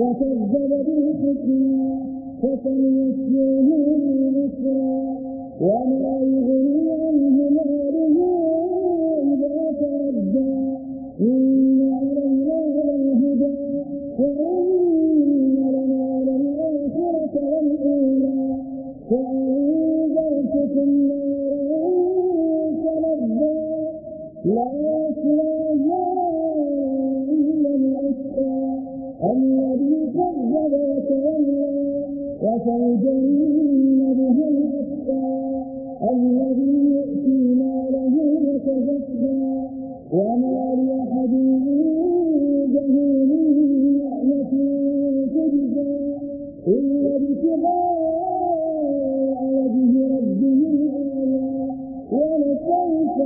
وكذب بالحسنى فسنيسره لليسرى وما يغني عنه ماله إذا تردى إن علينا للهدى وإن لنا للآخرة والأولى وأنذرتكم نارا تلظى لا يصلاها الذي كذب وتولى وسيجنبها الأشقى الذي يؤتي ماله يتزكى وما لأحد عنده من نعمة تجزى إلا ابتغاء وجه ربه الأعلى ولسوف